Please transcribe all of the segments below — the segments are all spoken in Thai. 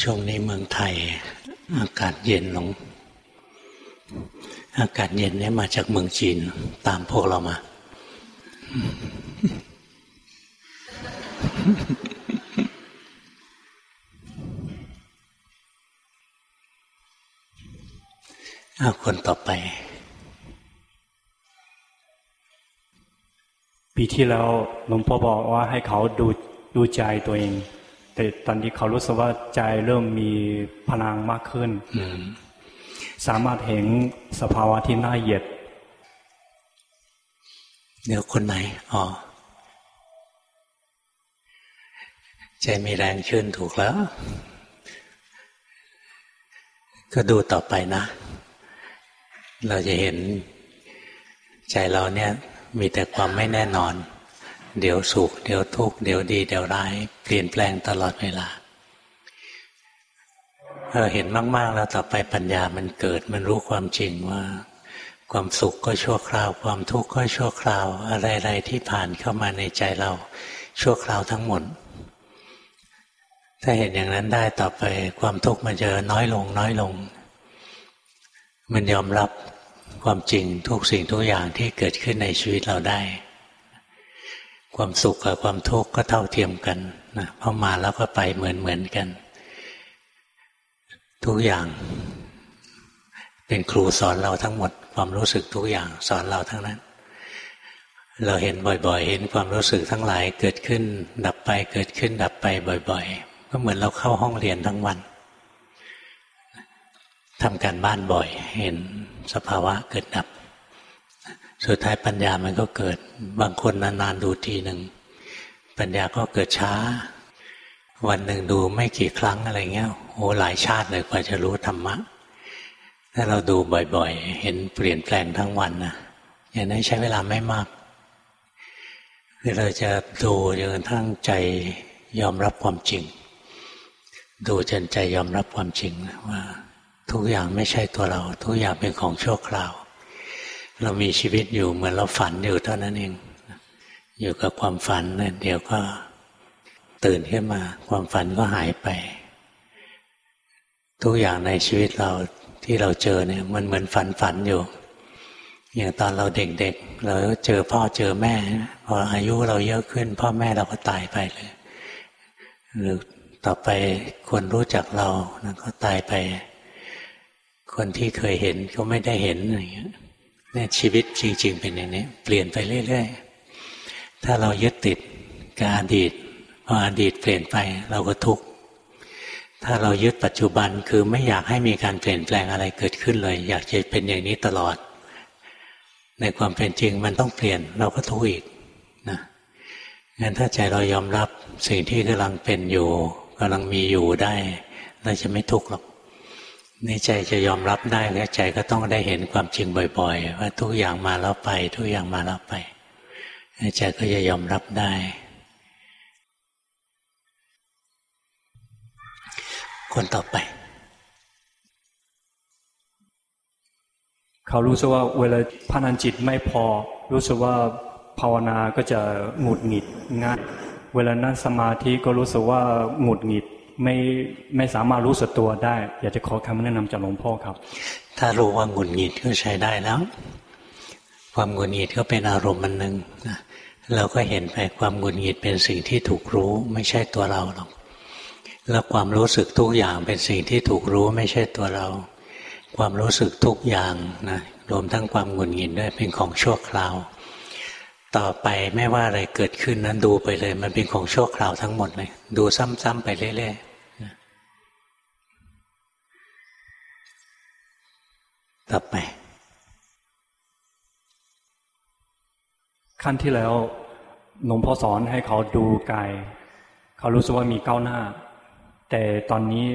ช่วงนี้เมืองไทย อากาศเย็นลง อากาศเย็นนี้มาจากเมืองจีน ตามพวกเรามา เอาคนต่อไป ปีที่แล้วหลวงพ่อบอกว่าให้เขาดูดูใจตัวเอง แต่ตอนนี้เขารู้สึกว่าใจเริ่มมีพลังมากขึ้น สามารถเห็นสภาวะที่น่าเหยียด เดี๋ยวคนไหนอ๋อใจมีแรงขึ้นถูกแล้ว ก็ดูต่อไปนะ เราจะเห็นใจเราเนี่ยมีแต่ความไม่แน่นอน เดี๋ยวสุข เดี๋ยวทุกข์เดี๋ยวดี เดี๋ยวร้าย เปลี่ยนแปลงตลอดเวลาเออเห็นมาก ๆ แล้วต่อไปปัญญามันเกิด มันรู้ความจริงว่า ความสุขก็ชั่วคราว ความทุกข์ก็ชั่วคราว อะไรๆที่ผ่านเข้ามาในใจเรา ชั่วคราวทั้งหมด ถ้าเห็นอย่างนั้นได้ต่อไปความทุกข์มันจะน้อยลง น้อยลง มันยอมรับความจริงทุกสิ่งทุกอย่างที่เกิดขึ้นในชีวิตเราได้ ความสุขกับความทุกข์ก็เท่าเทียมกันนะพอมาแล้วก็ไปเหมือนเหมือนกัน ทุกอย่าง เป็นครูสอนเราทั้งหมด ความรู้สึกทุกอย่างสอนเราทั้งนั้น เราเห็นบ่อยๆ เห็นความรู้สึกทั้งหลาย เกิดขึ้น ดับไปเกิดขึ้น ดับไปบ่อย ๆ ก็เหมือนเราเข้าห้องเรียนทั้งวันทำการบ้านบ่อย เห็นสภาวะเกิดดับ สุดท้ายปัญญามันก็เกิด บางคนนานๆดูทีหนึ่งปัญญาก็เกิดช้า วันหนึ่งดูไม่กี่ครั้งอะไรเงี้ยโอ้หลายชาติเลยกว่าจะรู้ธรรมะ ถ้าเราดูบ่อยๆ เห็นเปลี่ยนแปลงทั้งวันนะอย่างนั้นใช้เวลาไม่มากคือเราจะดูจนกระทั่งใจยอมรับความจริง ดูจนใจยอมรับความจริงว่า ทุกอย่างไม่ใช่ตัวเรา ทุกอย่างเป็นของชั่วคราว เรามีชีวิตอยู่เหมือนเราฝันอยู่เท่านั้นเอง อยู่กับความฝันเนี่ยเดี๋ยวก็ตื่นขึ้นมา ความฝันก็หายไป ทุกอย่างในชีวิตเราที่เราเจอเนี่ย มันเหมือนฝันฝันอยู่ อย่างตอนเราเด็กๆเราเจอพ่อเจอแม่ พออายุเราเยอะขึ้น พ่อแม่เราก็ตายไปเลยหรือต่อไปคนรู้จักเราก็ตายไป คนที่เคยเห็นก็ไม่ได้เห็นอะไรเงี้ย เนี่ยชีวิตจริง ๆ เป็นอย่างนี้ เปลี่ยนไปเรื่อยๆถ้าเรายึดติดกับอดีตพออดีตเปลี่ยนไปเราก็ทุกข์ถ้าเรายึดปัจจุบันคือไม่อยากให้มีการเปลี่ยนแปลงอะไรเกิดขึ้นเลย อยากจะเป็นอย่างนี้ตลอด ในความเป็นจริงมันต้องเปลี่ยนเราก็ทุกข์อีกนะงั้นถ้าใจเรายอมรับสิ่งที่กำลังเป็นอยู่กำลังมีอยู่ได้ เราจะไม่ทุกข์หรอก นี่ใจจะยอมรับได้แล้วใจก็ต้องได้เห็นความจริงบ่อย ๆ ว่าทุกอย่างมาแล้วไป ทุกอย่างมาแล้วไปใจก็จะยอมรับได้ คนต่อไป เขารู้สึกว่าเวลาพนันจิตไม่พอ รู้สึกว่าภาวนาก็จะหงุดหงิดง่ายเวลานั่งสมาธิก็รู้สึกว่าหงุดหงิด ไม่ไม่สามารถรู้สึกตัวได้ อยากจะขอคำแนะนำจากหลวงพ่อครับ ถ้ารู้ว่าหงุดหงิดก็ใช้ได้แล้ว ความหงุดหงิดก็เป็นอารมณ์มันหนึ่งเราก็เห็นไปความหงุดหงิดเป็นสิ่งที่ถูกรู้ ไม่ใช่ตัวเราหรอกแล้วความรู้สึกทุกอย่างเป็นสิ่งที่ถูกรู้ไม่ใช่ตัวเรา ความรู้สึกทุกอย่างนะรวมทั้งความหงุดหงิดด้วยเป็นของชั่วคราว ต่อไปไม่ว่าอะไรเกิดขึ้นนั้นดูไปเลย มันเป็นของชั่วคราวทั้งหมดเลย ดูซ้ำๆไปเรื่อยๆต่อไปขั้นที่แล้วหลวงพ่อสอนให้เขาดูกาย เขารู้สึกว่ามีก้าวหน้า แต่ตอนนี้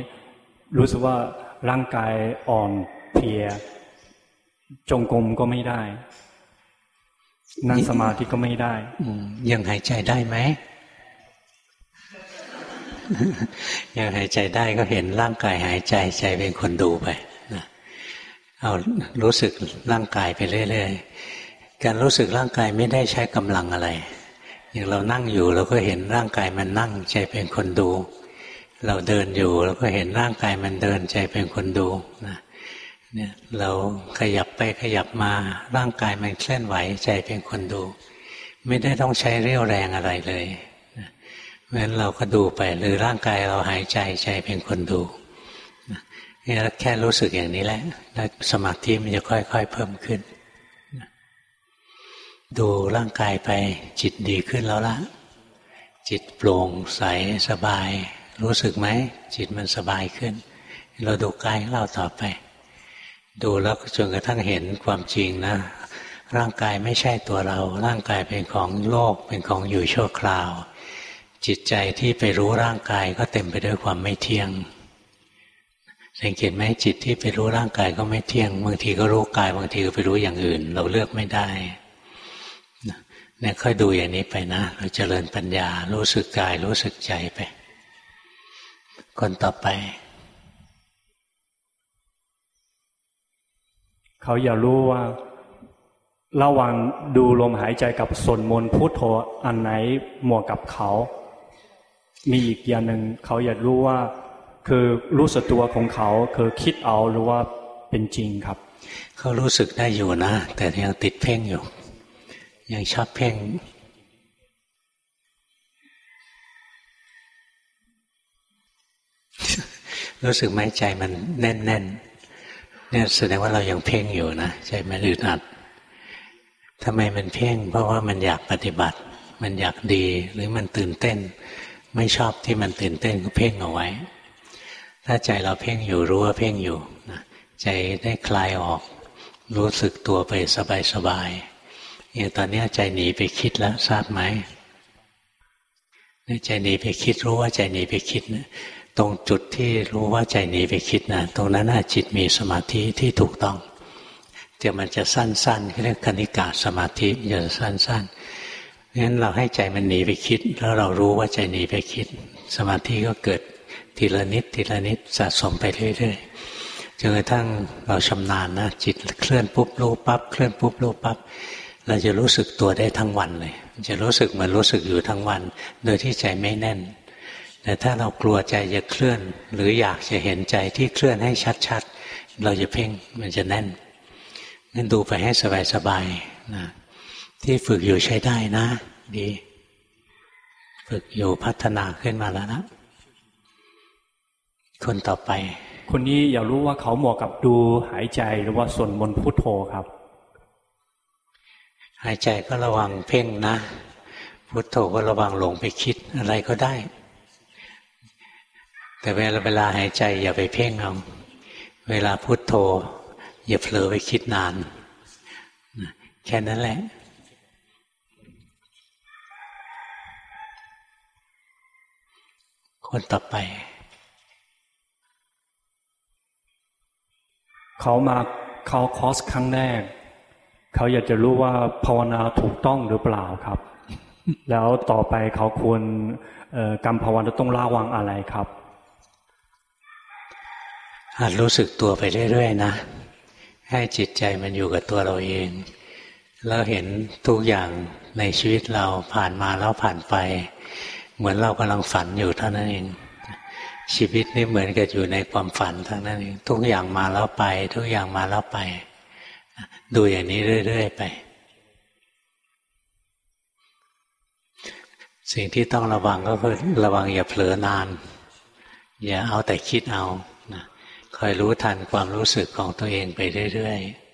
รู้สึกว่าร่างกายอ่อนเพลีย จงกรมก็ไม่ได้ นั่งสมาธิก็ไม่ได้ยังหายใจได้ไหมยังหายใจได้ก็เห็นร่างกายหายใจใจเป็นคนดูไปนะเอารู้สึกร่างกายไปเรื่อยๆการรู้สึกร่างกายไม่ได้ใช้กำลังอะไร อย่างเรานั่งอยู่เราก็เห็นร่างกายมันนั่ง ใจเป็นคนดู เราเดินอยู่เราก็เห็นร่างกายมันเดิน ใจเป็นคนดูนะ เนี่ยเราขยับไปขยับมาร่างกายมันเคลื่อนไหวใจเป็นคนดู ไม่ได้ต้องใช้เรี่ยวแรงอะไรเลยเพราะฉะนั้นเราก็ดูไปหรือร่างกายเราหายใจใจเป็นคนดูนี่แค่รู้สึกอย่างนี้แหละแล้วสมาธิมันจะค่อย ๆ เพิ่มขึ้น ดูร่างกายไปจิตดีขึ้นแล้วละจิตโปร่งใสสบาย รู้สึกไหมจิตมันสบายขึ้น เราดูกายของเราต่อไป ดูแล้วจนกระทั่งเห็นความจริงนะ ร่างกายไม่ใช่ตัวเรา ร่างกายเป็นของโลกเป็นของอยู่ชั่วคราว จิตใจที่ไปรู้ร่างกายก็เต็มไปด้วยความไม่เที่ยง สังเกตไหมจิตที่ไปรู้ร่างกายก็ไม่เที่ยงบางทีก็รู้กายบางทีก็ไปรู้อย่างอื่น เราเลือกไม่ได้เนี่ยค่อยดูอย่างนี้ไปนะ เราเจริญปัญญารู้สึกกายรู้สึกใจไป คนต่อไป เขาอยากรู้ว่า ระหว่างดูลมหายใจกับสนมนพุทโธอันไหนเหมาะกับเขา มีอีกอย่างหนึ่งเขาอยากรู้ว่า คือรู้สึกตัวของเขาคือคิดเอาหรือว่าเป็นจริงครับ เขารู้สึกได้อยู่นะ แต่ยังติดเพ่งอยู่ ยังชอบเพ่งรู้สึกไหมใจมันแน่นแน่น เนี่ยแสดงว่าเรายังเพ่งอยู่นะใจมันอึดอัดทำไมมันเพ่ง เพราะว่ามันอยากปฏิบัติ มันอยากดีหรือมันตื่นเต้น ไม่ชอบที่มันตื่นเต้นก็เพ่งเอาไว้ ถ้าใจเราเพ่งอยู่รู้ว่าเพ่งอยู่นะใจได้คลายออก รู้สึกตัวไปสบายๆอย่างตอนนี้ใจหนีไปคิดแล้วทราบไหมใจหนีไปคิดรู้ว่าใจหนีไปคิดนะ ตรงจุดที่รู้ว่าใจหนีไปคิดนะตรงนั้นจิตมีสมาธิที่ถูกต้องเดี๋ยวมันจะสั้นๆเรียกคณิกาสมาธิจะสั้นๆงั้นเราให้ใจมันหนีไปคิด แล้วเรารู้ว่าใจหนีไปคิด สมาธิก็เกิดทีละนิดทีละนิดสะสมไปเรื่อยๆจนกระทั่งเราชำนาญนะจิตเคลื่อนปุ๊บรู้ปั๊บเคลื่อนปุ๊บรู้ปั๊บเราจะรู้สึกตัวได้ทั้งวันเลย จะรู้สึกเหมือนรู้สึกอยู่ทั้งวัน โดยที่ใจไม่แน่น แต่ถ้าเรากลัวใจจะเคลื่อน หรืออยากจะเห็นใจที่เคลื่อนให้ชัดๆ เราจะเพ่งมันจะแน่นงั้นดูไปให้สบายๆนะที่ฝึกอยู่ใช้ได้นะ ดี ฝึกอยู่พัฒนาขึ้นมาแล้วนะคนต่อไป คนนี้อยากรู้ว่าเขาเหมาะกับดูหายใจหรือว่าส่วนมนพุทโธครับ หายใจก็ระวังเพ่งนะ พุทโธก็ระวังหลงไปคิดอะไรก็ได้ แต่เวลาเวลาหายใจอย่าไปเพ่งเอาเวลาพุทโธ อย่าเผลอไปคิดนาน แค่นั้นแหละคนต่อไป เขามาเขาคอสครั้งแรก เขาอยากจะรู้ว่าภาวนาถูกต้องหรือเปล่าครับ แล้วต่อไปเขาควรกรรมภาวนาต้องระวังอะไรครับ หัดรู้สึกตัวไปเรื่อยๆนะ ให้จิตใจมันอยู่กับตัวเราเอง แล้วเห็นทุกอย่างในชีวิตเราผ่านมาแล้วผ่านไป เหมือนเรากำลังฝันอยู่เท่านั้นเอง ชีวิตนี่เหมือนกับอยู่ในความฝันเท่านั้นเองทุกอย่างมาแล้วไป ทุกอย่างมาแล้วไป ดูอย่างนี้เรื่อยๆไป สิ่งที่ต้องระวังก็คือระวังอย่าเผลอนาน อย่าเอาแต่คิดเอา คอยรู้ทันความรู้สึกของตัวเองไปเรื่อยๆ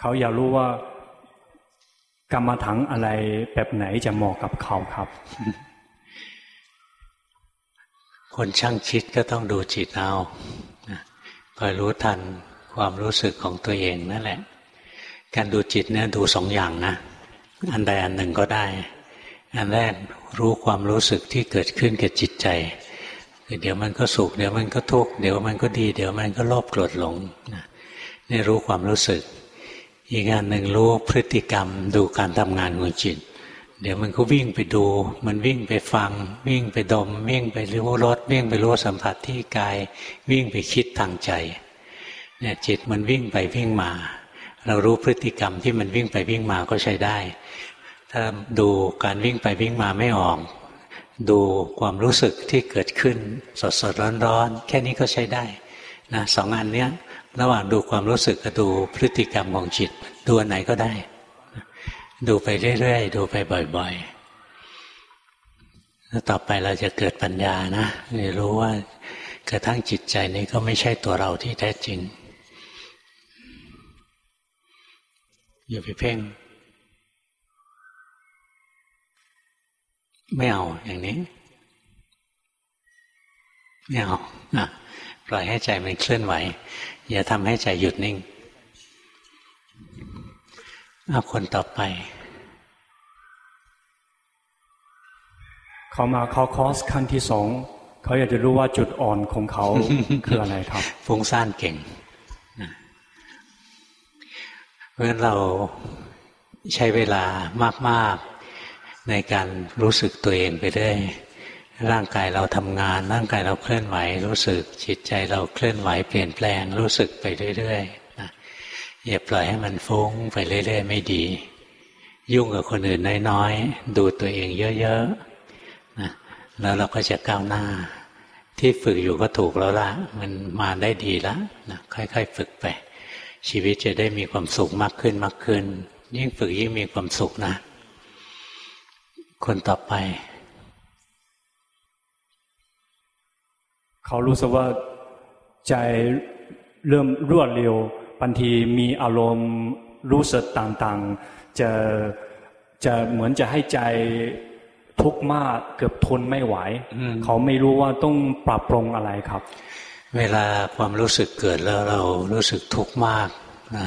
เขาอยากรู้ว่ากรรมฐานอะไรแบบไหนจะเหมาะกับเขาครับ คนช่างคิดก็ต้องดูจิตเอาคอยรู้ทันความรู้สึกของตัวเองนั่นแหละ การดูจิตเนี่ยดูสองอย่างนะ อันใดอันหนึ่งก็ได้ อันแรกรู้ความรู้สึกที่เกิดขึ้นกับจิตใจ เดี๋ยวมันก็สุขเดี๋ยวมันก็ทุกข์เดี๋ยวมันก็ดี เดี๋ยวมันก็โลภโกรธหลงนี่รู้ความรู้สึก อีกอันหนึ่งรู้พฤติกรรมดูการทำงานของจิต เดี๋ยวมันก็วิ่งไปดู มันวิ่งไปฟัง วิ่งไปดม วิ่งไปรู้รสวิ่งไปรู้สัมผัสที่กาย วิ่งไปคิดทางใจเนี่ยจิตมันวิ่งไปวิ่งมา เรารู้พฤติกรรมที่มันวิ่งไปวิ่งมาก็ใช้ได้ ถ้าดูการวิ่งไปวิ่งมาไม่ออก ดูความรู้สึกที่เกิดขึ้น สดสดร้อนร้อนแค่นี้ก็ใช้ได้นะสองอันเนี้ยระหว่างดูความรู้สึกกับดูพฤติกรรมของจิต ดูอันไหนก็ได้ ดูไปเรื่อยๆ ดูไปบ่อยๆแล้วต่อไปเราจะเกิดปัญญานะจะรู้ว่ากระทั่งจิตใจนี้ก็ไม่ใช่ตัวเราที่แท้จริง อย่าไปเพ่ง ไม่เอาอย่างนี้ ไม่เอาอะปล่อยให้ใจมันเคลื่อนไหว อย่าทำให้ใจหยุดนิ่งเอาคนต่อไป เขามาเข้าคอร์สขั้นที่สองเขาอยากจะรู้ว่าจุดอ่อนของเขาคืออะไรครับฟุ้งซ่านเก่งเพราะฉะนั้นเราใช้เวลามาก ๆ ในการรู้สึกตัวเองไปเรื่อยร่างกายเราทำงาน ร่างกายเราเคลื่อนไหว รู้สึกจิตใจเราเคลื่อนไหวเปลี่ยนแปลงรู้สึกไปเรื่อยๆนะอย่าปล่อยให้มันฟุ้งไปเรื่อยๆ ไม่ดี ยุ่งกับคนอื่นน้อยๆ ดูตัวเองเยอะๆนะแล้วเราก็จะก้าวหน้า ที่ฝึกอยู่ก็ถูกแล้วละมันมาได้ดีแล้วนะค่อยๆ ฝึกไป ชีวิตจะได้มีความสุขมากขึ้นมากขึ้น ยิ่งฝึกยิ่งมีความสุขนะ คนต่อไป เขารู้สึกว่าใจเริ่มรวดเร็วบางทีมีอารมณ์รู้สึกต่างๆ จะจะเหมือนจะให้ใจทุกข์มากเกือบทนไม่ไหว เขาไม่รู้ว่าต้องปรับปรุงอะไรครับ เวลาความรู้สึกเกิดแล้วเรารู้สึกทุกข์มากนะ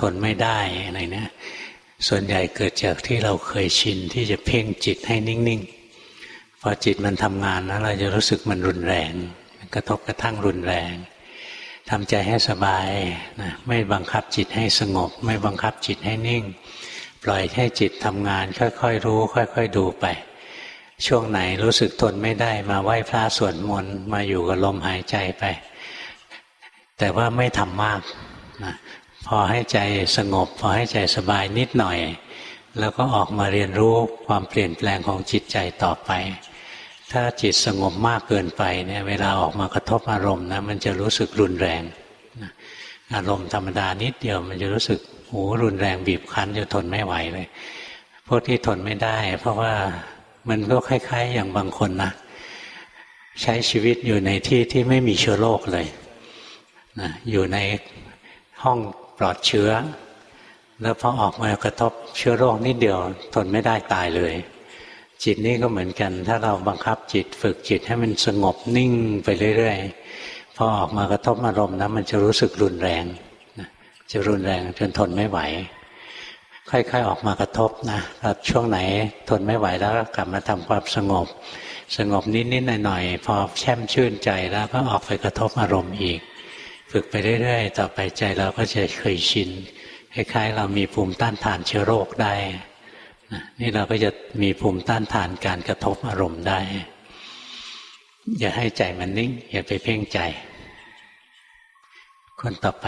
ทนไม่ได้อะไรเนี่ย ส่วนใหญ่เกิดจากที่เราเคยชินที่จะเพ่งจิตให้นิ่งๆ พอจิตมันทำงานนะเราจะรู้สึกมันรุนแรงกระทบกระทั่งรุนแรงทำใจให้สบายนะไม่บังคับจิตให้สงบ ไม่บังคับจิตให้นิ่ง ปล่อยให้จิตทำงาน ค่อยๆรู้ ค่อย ๆ ดูไป ช่วงไหนรู้สึกทนไม่ได้มาไหว้พระสวดมนต์มาอยู่กับลมหายใจไป แต่ว่าไม่ทำมากนะ พอให้ใจสงบ พอให้ใจสบายนิดหน่อย แล้วก็ออกมาเรียนรู้ความเปลี่ยนแปลงของจิตใจต่อไป ถ้าจิตสงบมากเกินไปเนี่ยเวลาออกมากระทบอารมณ์นะมันจะรู้สึกรุนแรงอารมณ์ธรรมดานิดเดียวมันจะรู้สึกโหรุนแรงบีบคั้นจะทนไม่ไหวเลยพวกที่ทนไม่ได้ เพราะว่ามันก็คล้าย ๆ อย่างบางคนนะใช้ชีวิตอยู่ในที่ที่ไม่มีเชื้อโรคเลยนะอยู่ในห้อง ปลอดเชื้อ แล้วพอออกมากระทบเชื้อโรคนิดเดียวทนไม่ได้ตายเลย จิตนี่ก็เหมือนกัน ถ้าเราบังคับจิตฝึกจิตให้มันสงบนิ่งไปเรื่อยๆพอออกมากระทบอารมณ์นะมันจะรู้สึกรุนแรงจะรุนแรงจนทนไม่ไหว ค่อยๆออกมากระทบนะแล้วช่วงไหนทนไม่ไหวแล้วก็กลับมาทำความสงบ สงบนิดๆหน่อยๆพอแช่มชื่นใจแล้วก็ออกไปกระทบอารมณ์อีก ฝึกไปเรื่อยๆ ต่อไปใจเราก็จะเคยชินคล้ายๆ เรามีภูมิต้านทานเชื้อโรคได้นี่เราก็จะมีภูมิต้านทานการกระทบอารมณ์ได้ อย่าให้ใจมันนิ่ง อย่าไปเพ่งใจ คนต่อไป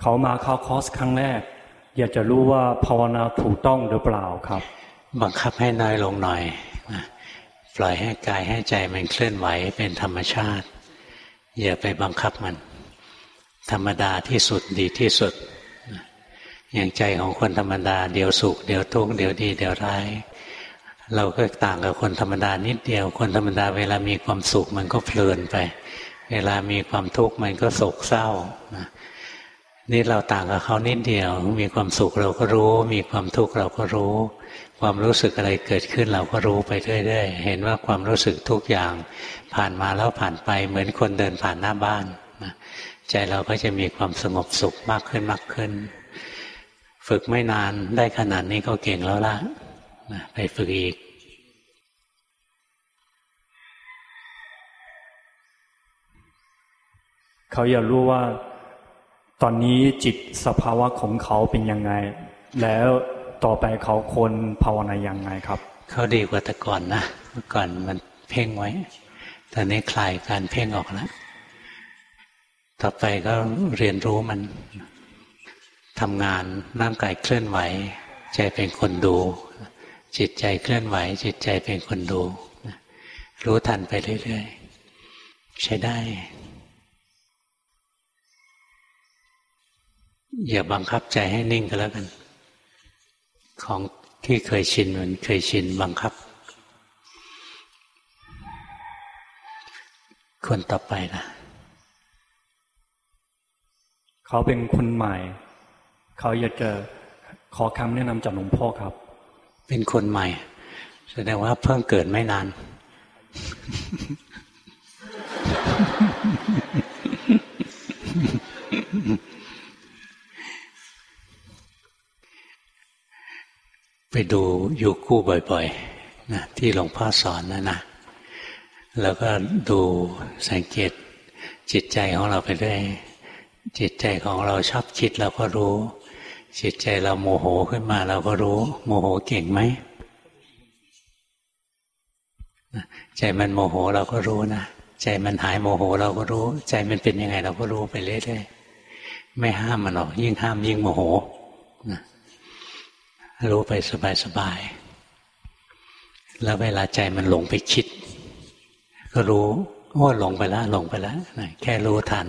เขามาเข้าคอร์สครั้งแรก อยากจะรู้ว่าภาวนาถูกต้องหรือเปล่าครับ บังคับให้น้อยลงหน่อย ปล่อยให้กายให้ใจมันเคลื่อนไหวเป็นธรรมชาติ อย่าไปบังคับมัน ธรรมดาที่สุดดีที่สุด อย่างใจของคนธรรมดา เดี๋ยวสุขเดี๋ยวทุกข์เดี๋ยวดีเดี๋ยวร้ายเราก็ต่างกับคนธรรมดานิดเดียว คนธรรมดาเวลามีความสุขมันก็เพลินไป เวลามีความทุกข์มันก็โศกเศร้านี่เราต่างกับเขานิดเดียว มีความสุขเราก็รู้ มีความทุกข์เราก็รู้ ความรู้สึกอะไรเกิดขึ้นเราก็รู้ไปเรื่อยๆเห็นว่าความรู้สึกทุกอย่าง ผ่านมาแล้วผ่านไปเหมือนคนเดินผ่านหน้าบ้านใจเราก็จะมีความสงบสุขมากขึ้นมากขึ้น ฝึกไม่นานได้ขนาดนี้ก็เก่งแล้วล่ะไปฝึกอีกเขาอยากรู้ว่า ตอนนี้จิตสภาวะของเขาเป็นยังไง แล้ว ต่อไปเขาควรภาวนายังไงครับ เขาดีกว่าแต่ก่อนนะเมื่อก่อนมันเพ่งไว้ตอนนี้คลายการเพ่งออกแล้วต่อไปก็เรียนรู้มันททำงานร่างกายเคลื่อนไหว ใจเป็นคนดู จิตใจเคลื่อนไหว จิตใจเป็นคนดู รู้ทันไปเรื่อยๆ ใช้ได้ อย่าบังคับใจให้นิ่งก็แล้วกัน ของที่เคยชินมันเคยชินบังคับ คนต่อไปนะเขาเป็นคนใหม่ เขาอยากจะขอคำแนะนำจากหลวงพ่อครับ เป็นคนใหม่ แสดงว่าเพิ่งเกิดไม่นาน ไปดูยูคู่บ่อยๆนะที่หลวงพ่อสอนนะนะ แล้วก็ดูสังเกตจิตใจของเราไปด้วย จิตใจของเราชอบคิดเราก็รู้ จิตใจเราโมโหขึ้นมาเราก็รู้ โมโหเก่งไหมใจมันโมโหเราก็รู้นะใจมันหายโมโหเราก็รู้ ใจมันเป็นยังไงเราก็รู้ไปเรื่อยๆไม่ห้ามมันหรอกยิ่งห้ามยิ่งโมโหนะ รู้ไปสบายๆแล้วเวลาใจมันหลงไปคิด ก็รู้ว่าหลงไปแล้วหลงไปแล้วแค่รู้ทัน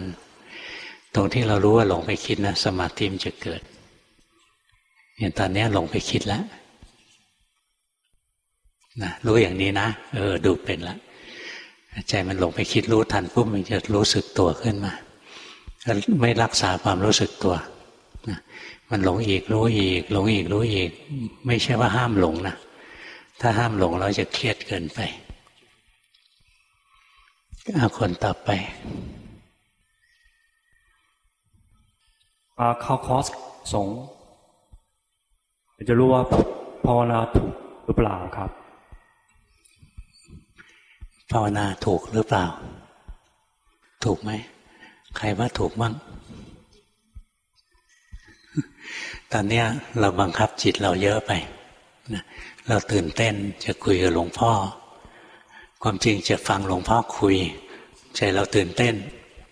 ตรงที่เรารู้ว่าหลงไปคิดนะสมาธิมันจะเกิดอย่างตอนนี้หลงไปคิดแล้วนะรู้อย่างนี้นะเออดูเป็นล้วใจมันหลงไปคิดรู้ทันปุ๊บมันจะรู้สึกตัวขึ้นมาไม่รักษาความรู้สึกตัวนะ มันหลงอีกรู้อีก หลงอีกรู้อีก ไม่ใช่ว่าห้ามหลงนะถ้าห้ามหลงเราจะเครียดเกินไปเอาคนต่อไปเข้าคอร์สสงจะรู้ว่าภาวนาถูกหรือเปล่าครับ ภาวนาถูกหรือเปล่า ถูกไหม ใครว่าถูกบ้าง ตอนนี้เราบังคับจิตเราเยอะไปเราตื่นเต้นจะคุยกับหลวงพ่อ ความจริงจะฟังหลวงพ่อคุย ใจเราตื่นเต้น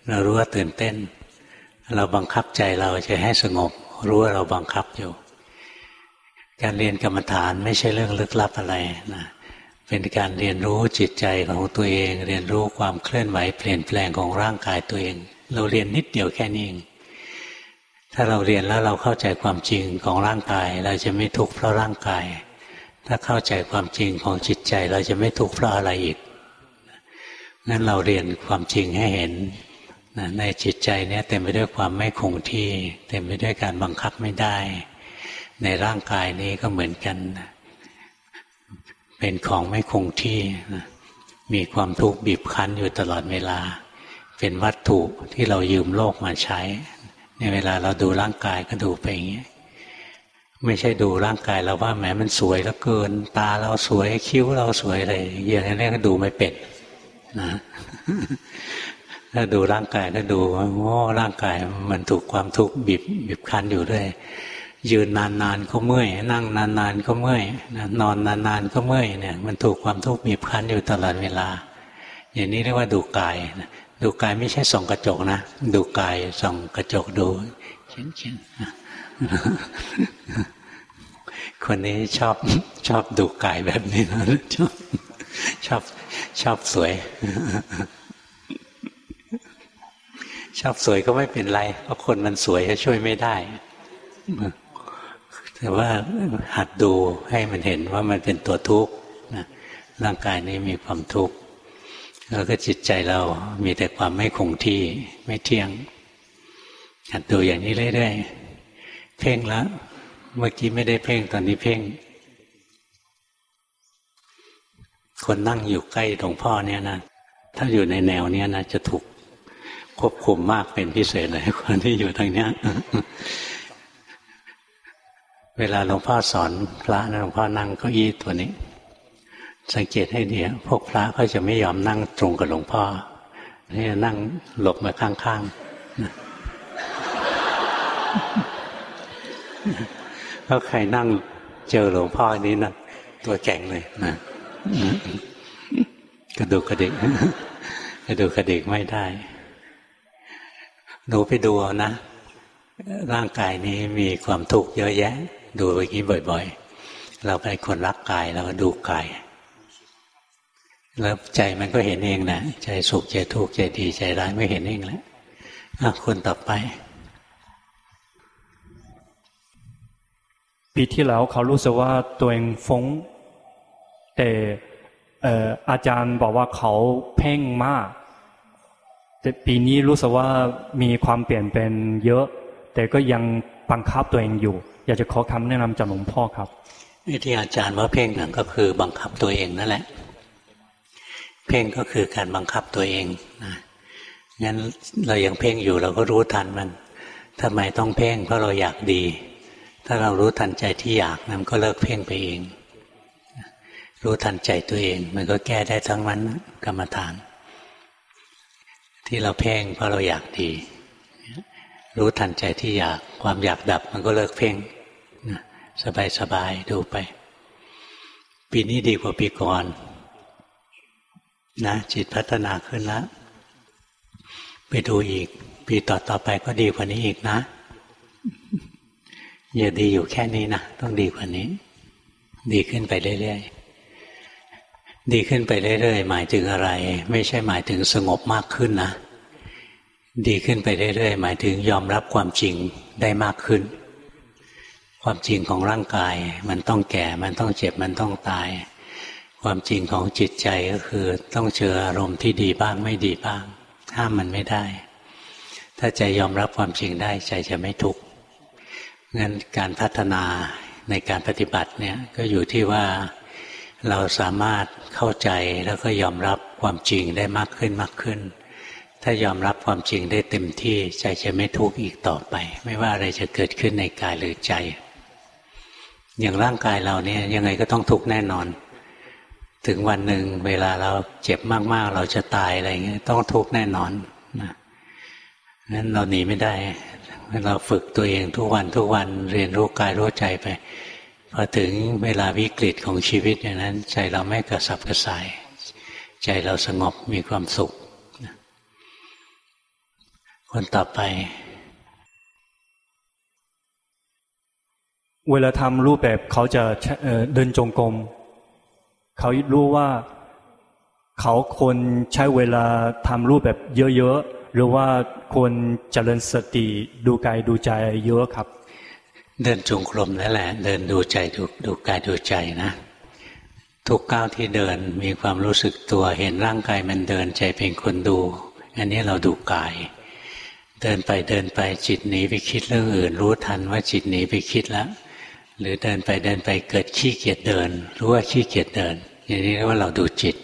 เรารู้ว่าตื่นเต้น เราบังคับใจเราจะให้สงบ รู้ว่าเราบังคับอยู่ การเรียนกรรมฐานไม่ใช่เรื่องลึกลับอะไรนะเป็นการเรียนรู้จิตใจของตัวเอง เรียนรู้ความเคลื่อนไหวเปลี่ยนแปลงของร่างกายตัวเอง เราเรียนนิดเดียวแค่นี้เอง ถ้าเราเรียนแล้วเราเข้าใจความจริงของร่างกาย เราจะไม่ทุกข์เพราะร่างกาย ถ้าเข้าใจความจริงของจิตใจ เราจะไม่ทุกข์เพราะอะไรอีกงั้นเราเรียนความจริงให้เห็นในจิตใจเนี่ยเต็มไปด้วยความไม่คงที่ เต็มไปด้วยการบังคับไม่ได้ ในร่างกายนี้ก็เหมือนกัน เป็นของไม่คงที่มีความทุกข์บีบคั้นอยู่ตลอดเวลา เป็นวัตถุที่เรายืมโลกมาใช้ เวลาเราดูร่างกายก็ดูไปอย่างนี้ยไม่ใช่ดูร่างกายเราว่าแหมมันสวยแล้วเกิน ตาเราสวยคิ้วเราสวยอะไรอย่างนี้ก็ดูไม่เป็นนะถ้าดูร่างกายก็ดูว่าโอ้ร่างกายมันถูกความทุกข์บีบบีบคั้นอยู่ด้วย ยืนนานๆก็เมื่อย นั่งนานๆก็เมื่อยนอนนานๆก็เมื่อยเนี่ย มันถูกความทุกข์บีบคั้นอยู่ตลอดเวลา อย่างนี้เรียกว่าดูกาย ดูกายไม่ใช่ส่องกระจกนะ ดูกายส่องกระจกดูเช่นเช่นคนนี้ชอบชอบดูกายแบบนี้นะชอบชอบชอบสวย ชอบสวยก็ไม่เป็นไร เพราะคนมันสวยก็ช่วยไม่ได้ แต่ว่าหัดดูให้มันเห็นว่ามันเป็นตัวทุกข์ร่างกายนี้มีความทุกข์ แล้วก็จิตใจเรามีแต่ความไม่คงที่ไม่เที่ยงหัดดูอย่างนี้เรื่อยๆเพ่งแล้วเมื่อกี้ไม่ได้เพ่งตอนนี้เพ่ง คนนั่งอยู่ใกล้หลวงพ่อเนี่ยนะถ้าอยู่ในแนวเนี้ยนะจะถูกควบคุมมากเป็นพิเศษเลยคนที่อยู่ทางเนี้ยเวลาหลวงพ่อสอนพระนะหลวงพ่อนั่งเก้าอี้ตัวนี้ สังเกตให้ดีพวกพระก็จะไม่ยอมนั่งตรงกับหลวงพ่อนี่นั่งหลบมาข้างๆถ้าใครนั่งเจอหลวงพ่อนี้นะตัวแข็งเลยนะกระดูกกระดิกกระดูกกระดิกไม่ได้หนูไปดูนะ ร่างกายนี้มีความทุกข์เยอะแยะ ดูอย่างนี้บ่อย ๆ เราเป็นคนรักกายเราก็ดูกาย แล้วใจมันก็เห็นเองนะใจสุขใจทุกข์ใจดีใจร้ายไม่เห็นเองแล้วคนต่อไป ปีที่แล้วเขารู้สึกว่าตัวเองฟุ้งแต่อาจารย์บอกว่าเขาเพ่งมาก แต่ปีนี้รู้สึกว่ามีความเปลี่ยนเป็นเยอะ แต่ก็ยังบังคับตัวเองอยู่ อยากจะขอคำแนะนำจากหลวงพ่อครับที่อาจารย์ว่าเพ่งนั่นก็คือบังคับตัวเองนั่นแหละเพ่งก็คือการบังคับตัวเองนะงั้นเรายังเพ่งอยู่เราก็รู้ทันมันทำไมต้องเพ่งเพราะเราอยากดี ถ้าเรารู้ทันใจที่อยากมันก็เลิกเพ่งไปเอง รู้ทันใจตัวเอง มันก็แก้ได้ทั้งนั้นกรรมฐาน ที่เราเพ่งเพราะเราอยากดี รู้ทันใจที่อยากความอยากดับมันก็เลิกเพ่งสบายสบายดูไป ปีนี้ดีกว่าปีก่อน นะจิตพัฒนาขึ้นแล้วไปดูอีก ปีต่อต่อไปก็ดีกว่านี้อีกนะ อย่าดีอยู่แค่นี้นะ ต้องดีกว่านี้ ดีขึ้นไปเรื่อยๆดีขึ้นไปเรื่อยๆหมายถึงอะไร ไม่ใช่หมายถึงสงบมากขึ้นนะดีขึ้นไปเรื่อยๆหมายถึงยอมรับความจริงได้มากขึ้น ความจริงของร่างกาย มันต้องแก่มันต้องเจ็บมันต้องตาย ความจริงของจิตใจก็คือ ต้องเจออารมณ์ที่ดีบ้างไม่ดีบ้าง ห้ามมันไม่ได้ ถ้าใจยอมรับความจริงได้ใจจะไม่ทุกข์งั้นการพัฒนาในการปฏิบัติเนี่ยก็อยู่ที่ว่าเราสามารถเข้าใจแล้วก็ยอมรับความจริงได้มากขึ้นมากขึ้น ถ้ายอมรับความจริงได้เต็มที่ใจจะไม่ทุกข์อีกต่อไป ไม่ว่าอะไรจะเกิดขึ้นในกายหรือใจ อย่างร่างกายเราเนี่ยยังไงก็ต้องทุกข์แน่นอน ถึงวันหนึ่งเวลาเราเจ็บมาก ๆ เราจะตายอะไรเงี้ยต้องทุกข์แน่นอนนะนั้นเราหนีไม่ได้ เราฝึกตัวเองทุกวันทุกวันเรียนรู้กายรู้ใจไปพอถึงเวลาวิกฤตของชีวิตอย่างนั้น ใจเราไม่กระสับกระส่าย ใจเราสงบมีความสุข คนต่อไป เวลาทำรูปแบบเขาจะเดินจงกรม เขารู้ว่า เขาควรใช้เวลาทำรูปแบบเยอะๆหรือว่าควรเจริญสติดูกายดูใจเยอะครับ เดินจงกรมนั่นแหละ เดินดูใจดูดูกายดูใจนะ ทุกก้าวที่เดินมีความรู้สึกตัวเห็นร่างกายมันเดินใจเป็นคนดู อันนี้เราดูกายเดินไปเดินไปจิตหนีไปคิดเรื่องอื่น รู้ทันว่าจิตหนีไปคิดแล้ว หรือเดินไปเดินไปเกิดขี้เกียจเดิน รู้ว่าขี้เกียจเดิน อย่างนี้เรียกว่าเราดูจิต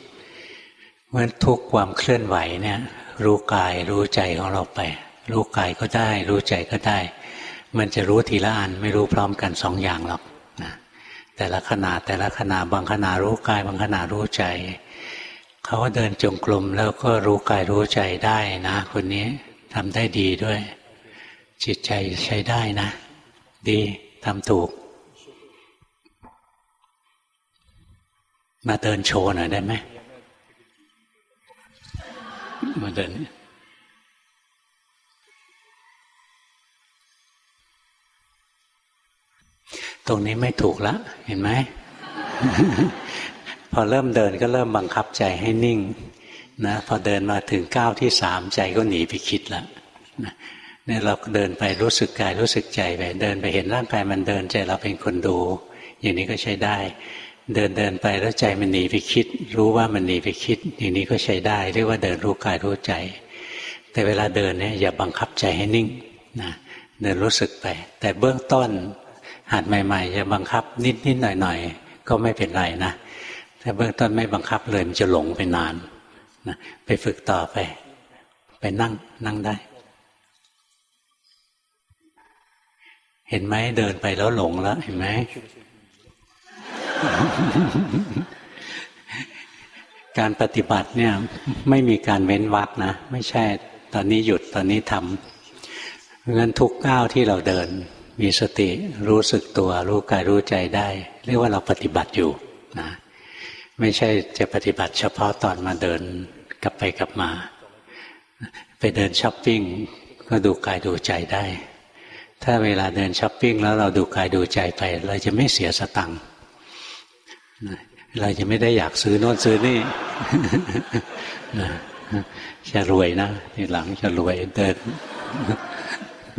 เมื่อทุกความเคลื่อนไหวเนี่ย รู้กายรู้ใจของเราไป รู้กายก็ได้ รู้ใจก็ได้ มันจะรู้ทีละอันไม่รู้พร้อมกันสองอย่างหรอกนะแต่ละขณะแต่ละขณะบางขณะรู้กาย บางขณะรู้ใจเขาก็เดินจงกรมแล้วก็รู้กายรู้ใจได้นะ คนนี้ทำได้ดีด้วย จิตใจใช้ได้นะ ดีทำถูก มาเดินโชว์หน่อยได้ไหมมาเดินตรงนี้ไม่ถูกละ เห็นไหม พอเริ่มเดินก็เริ่มบังคับใจให้นิ่งนะพอเดินมาถึงก้าวที่สามใจก็หนีไปคิดแล้วเนี่ยเราเดินไปรู้สึกกายรู้สึกใจไปเดินไปเห็นร่างกายมันเดินใจเราเป็นคนดู อย่างนี้ก็ใช้ได้ เดินเดินไปแล้วใจมันหนีไปคิด รู้ว่ามันหนีไปคิด อย่างนี้ก็ใช้ได้เรียกว่าเดินรู้กายรู้ใจ แต่เวลาเดินเนี่ยอย่าบังคับใจให้นิ่งนะเดินรู้สึกไป แต่เบื้องต้นหัดใหม่ๆจะบังคับนิดนิดหน่อยหน่อยก็ไม่เป็นไรนะแต่เบื้องต้นไม่บังคับเลยมันจะหลงไปนานนะไปฝึกต่อไป ไปนั่งนั่งได้ เห็นไหมเดินไปแล้วหลงแล้วเห็นไหม การปฏิบัติเนี่ยไม่มีการเว้นวักนะ ไม่ใช่ตอนนี้หยุดตอนนี้ทำเพราะงั้นทุกก้าวที่เราเดิน มีสติรู้สึกตัวรู้กายรู้ใจได้ เรียกว่าเราปฏิบัติอยู่นะไม่ใช่จะปฏิบัติเฉพาะตอนมาเดินกลับไปกลับมา ไปเดินช้อปปิ้งก็ดูกายดูใจได้ ถ้าเวลาเดินช้อปปิ้งแล้วเราดูกายดูใจไป เราจะไม่เสียสตังค์ เราจะไม่ได้อยากซื้อโน่นซื้อนี่จะรวยนะทีหลังจะรวยเดิน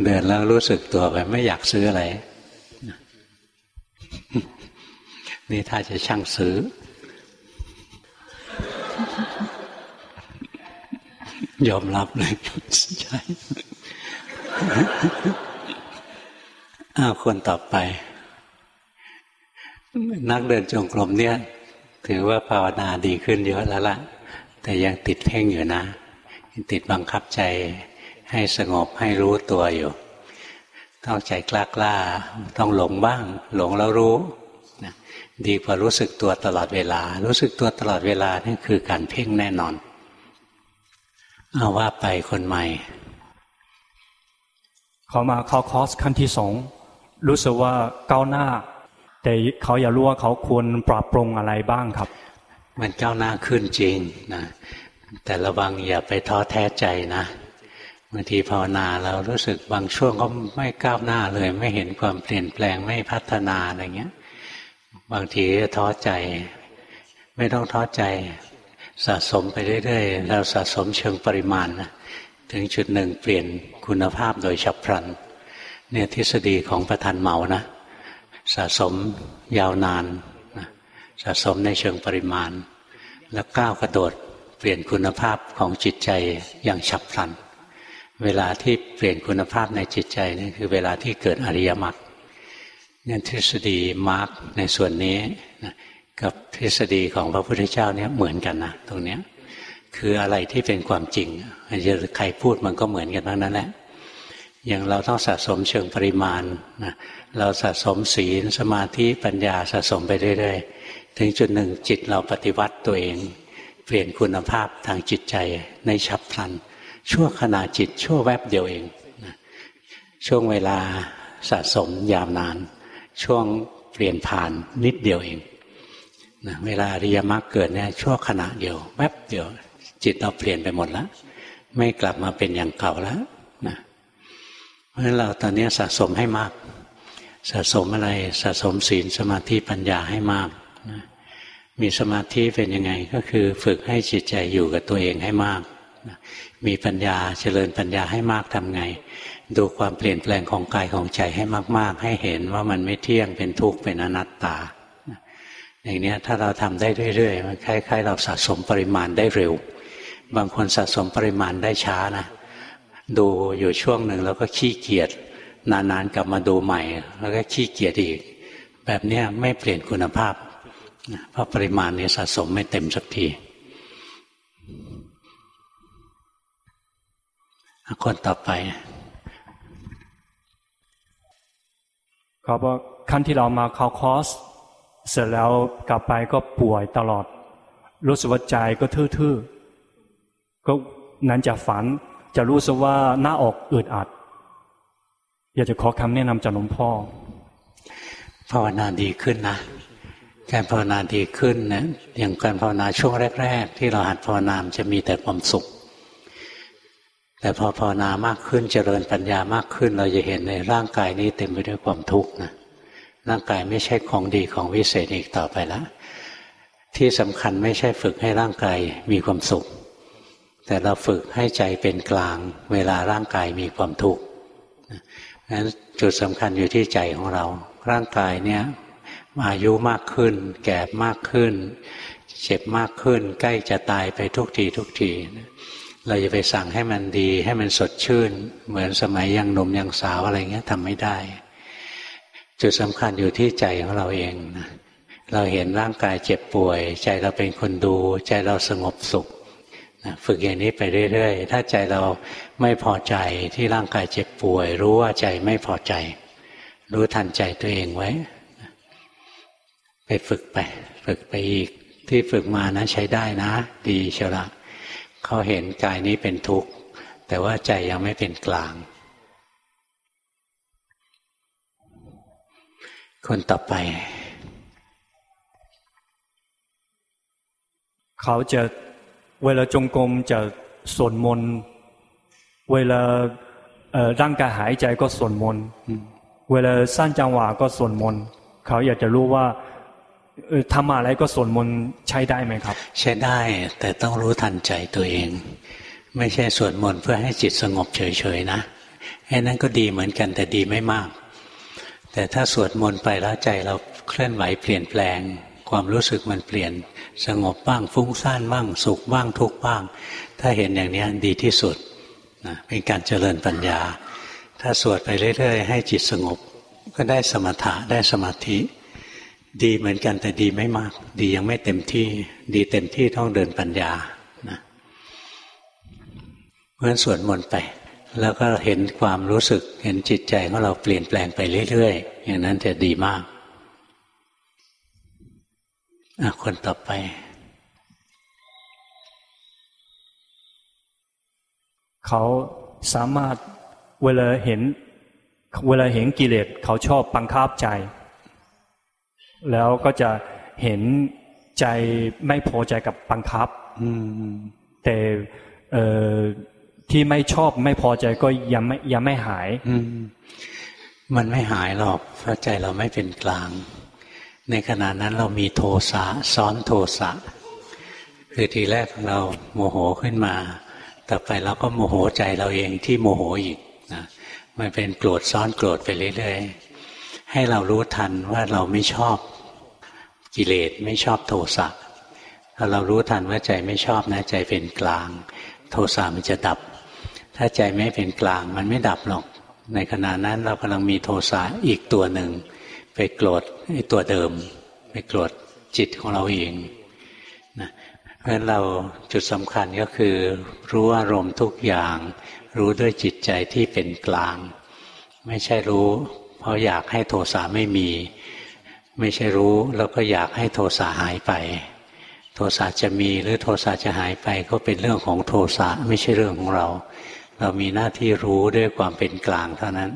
เดินแล้วรู้สึกตัวไปไม่อยากซื้ออะไร นี่ถ้าจะช่างซื้อ ยอมรับเลยใช่อ้าวคนต่อไป นักเดินจงกรมเนี่ย ถือว่าภาวนาดีขึ้นเยอะแล้วล่ะแต่ยังติดเพ่งอยู่นะติดบังคับใจให้สงบให้รู้ตัวอยู่ต้องใจกล้ากล้าต้องหลงบ้าง หลงแล้วรู้ดีกว่ารู้สึกตัวตลอดเวลา รู้สึกตัวตลอดเวลานี่คือการเพ่งแน่นอนเอาว่าไปคนใหม่ เขามาเข้าคอร์สขั้นที่สองรู้สึกว่าก้าวหน้า แต่เขาอยากรู้ว่าเขาควรปรับปรุงอะไรบ้างครับ มันก้าวหน้าขึ้นจริงนะแต่ระวังอย่าไปท้อแท้ใจนะบางทีภาวนาเรารู้สึกบางช่วงก็ไม่ก้าวหน้าเลย ไม่เห็นความเปลี่ยนแปลงไม่พัฒนาอะไรเงี้ย บางทีท้อใจ ไม่ต้องท้อใจ สะสมไปเรื่อยๆเราสะสมเชิงปริมาณนะถึงจุดหนึ่งเปลี่ยนคุณภาพโดยฉับพลัน เนี่ยทฤษฎีของประธานเหมานะ สะสมยาวนานสะสมในเชิงปริมาณ แล้วก้าวกระโดดเปลี่ยนคุณภาพของจิตใจอย่างฉับพลัน เวลาที่เปลี่ยนคุณภาพในจิตใจนี่คือเวลาที่เกิดอริยมรรคเนี่ยทฤษฎีมาร์กในส่วนนี้นะกับทฤษฎีของพระพุทธเจ้าเนี่ยเหมือนกันนะตรงเนี้ยคืออะไรที่เป็นความจริงจะใครพูดมันก็เหมือนกันทั้งนั้นแหละ อย่างเราต้องสะสมเชิงปริมาณนะเราสะสมศีลสมาธิปัญญาสะสมไปเรื่อยๆ ถึงจุดหนึ่งจิตเราปฏิวัติตัวเอง เปลี่ยนคุณภาพทางจิตใจในฉับพลัน ชั่วขณะจิตชั่วแวบเดียวเองนะช่วงเวลาสะสมยาวนาน ช่วงเปลี่ยนผ่านนิดเดียวเองนะเวลาอริยมรรคเกิดเนี่ยชั่วขณะเดียว แวบเดียว จิตเราเปลี่ยนไปหมดแล้ว ไม่กลับมาเป็นอย่างเก่าแล้ว ราะฉะนั้นเราตอนนี้สะสมให้มาก สะสมอะไรสะสมศีลสมาธิปัญญาให้มากนะมีสมาธิเป็นยังไงก็คือฝึกให้จิตใจอยู่กับตัวเองให้มากนะมีปัญญาเจริญปัญญาให้มากทำไง ดูความเปลี่ยนแปลงของกายของใจให้มาก ๆ ให้เห็นว่ามันไม่เที่ยงเป็นทุกข์เป็นอนัตตาอย่างนี้ถ้าเราทำได้เรื่อยๆมันคล้ายๆ เราสะสมปริมาณได้เร็ว บางคนสะสมปริมาณได้ช้านะ ดูอยู่ช่วงหนึ่งแล้วก็ขี้เกียจนานๆกลับมาดูใหม่ แล้วก็ขี้เกียจอีก แบบนี้ไม่เปลี่ยนคุณภาพ เพราะปริมาณนี้สะสมไม่เต็มสักทีคนต่อไปเขาบอกขั้นที่เรามาเข้าคอร์สเสร็จแล้วกลับไปก็ป่วยตลอด รู้สึกว่าใจก็ทื่อๆ ก็นั้นจะฝัน จะรู้สึกว่าหน้าอกอึดอัด อยากจะขอคำแนะนำจากหลวงพ่อภาวนาดีขึ้นนะ การภาวนาดีขึ้นนะอย่างการภาวนาช่วงแรก ๆ ที่เราหัดภาวนามจะมีแต่ความสุข แต่พอภาวนามากขึ้นเจริญปัญญามากขึ้น เราจะเห็นในร่างกายนี้เต็มไปด้วยความทุกข์นะร่างกายไม่ใช่ของดีของวิเศษอีกต่อไปแล้วที่สำคัญไม่ใช่ฝึกให้ร่างกายมีความสุข แต่เราฝึกให้ใจเป็นกลาง เวลาร่างกายมีความทุกข์นั้นจุดสำคัญอยู่ที่ใจของเรา ร่างกายเนี่ยอายุมากขึ้น แก่มากขึ้น เจ็บมากขึ้น ใกล้จะตายไปทุกทีทุกทีเราจะไปสั่งให้มันดีให้มันสดชื่น เหมือนสมัยยังหนุ่มยังสาวอะไรเงี้ยทำไม่ได้ จุดสำคัญอยู่ที่ใจของเราเอง เราเห็นร่างกายเจ็บป่วย ใจเราเป็นคนดู ใจเราสงบสุข ฝึกอย่างนี้ไปเรื่อยๆ ถ้าใจเราไม่พอใจที่ร่างกายเจ็บป่วย รู้ว่าใจไม่พอใจ รู้ทันใจตัวเองไว้ ไปฝึกไป ฝึกไปอีก ที่ฝึกมานะใช้ได้นะ ดีเชียวละเขาเห็นกายนี้เป็นทุกข์ แต่ว่าใจยังไม่เป็นกลาง คนต่อไป เขาจะ เวลาจงกรมจะสวดมนต์เวลาเอ่อร่างกายหายใจก็สวดมนต์เวลาสั้นจังหวะก็สวดมนต์เขาอยากจะรู้ว่าทำอะไรก็สวดมนต์ใช้ได้ไหมครับ ใช้ได้แต่ต้องรู้ทันใจตัวเอง ไม่ใช่สวดมนต์เพื่อให้จิตสงบเฉยๆนะไอ้นั้นก็ดีเหมือนกันแต่ดีไม่มาก แต่ถ้าสวดมนต์ไปแล้วใจเราเคลื่อนไหวเปลี่ยนแปลง ความรู้สึกมันเปลี่ยน สงบบ้างฟุ้งซ่านบ้างสุขบ้างทุกบ้าง ถ้าเห็นอย่างนี้ดีที่สุดนะเป็นการเจริญปัญญา ถ้าสวดไปเรื่อย ๆ ให้จิตสงบ ก็ได้สมถะได้สมาธิ ดีเหมือนกันแต่ดีไม่มาก ดียังไม่เต็มที่ ดีเต็มที่ต้องเดินปัญญานะเพราะฉะนั้นสวดมนต์ไป แล้วก็เห็นความรู้สึกเห็นจิตใจของเราเปลี่ยนแปลงไปเรื่อยๆอย่างนั้นจะดีมาก คนต่อไป เขาสามารถเวลาเห็น เวลาเห็นกิเลสเขาชอบบังคับใจ แล้วก็จะเห็นใจไม่พอใจกับบังคับแต่ที่ไม่ชอบไม่พอใจก็ยังไม่ยังไม่หายมันไม่หายหรอกเพราะใจเราไม่เป็นกลาง ในขณะนั้นเรามีโทสะซ้อนโทสะคือทีแรกเราโมโหขึ้นมา ต่อไปเราก็โมโหใจเราเองที่โมโหอีกนะมันเป็นโกรธซ้อนโกรธไปเรื่อยๆให้เรารู้ทันว่าเราไม่ชอบกิเลสไม่ชอบโทสะถ้าเรารู้ทันว่าใจไม่ชอบนะใจเป็นกลาง โทสะมันจะดับ ถ้าใจไม่เป็นกลางมันไม่ดับหรอก ในขณะนั้นเรากำลังมีโทสะอีกตัวหนึ่ง ไปโกรธไอ้ตัวเดิม ไปโกรธจิตของเราเองเพราะฉะนั้นเราจุดสำคัญก็คือ รู้อารมณ์ทุกอย่าง รู้ด้วยจิตใจที่เป็นกลาง ไม่ใช่รู้ เพราะอยากให้โทสะไม่มี ไม่ใช่รู้แล้วก็อยากให้โทสะหายไป โทสะจะมีหรือโทสะจะหายไปก็เป็นเรื่องของโทสะไม่ใช่เรื่องของเรา เรามีหน้าที่รู้ด้วยความเป็นกลางเท่านั้น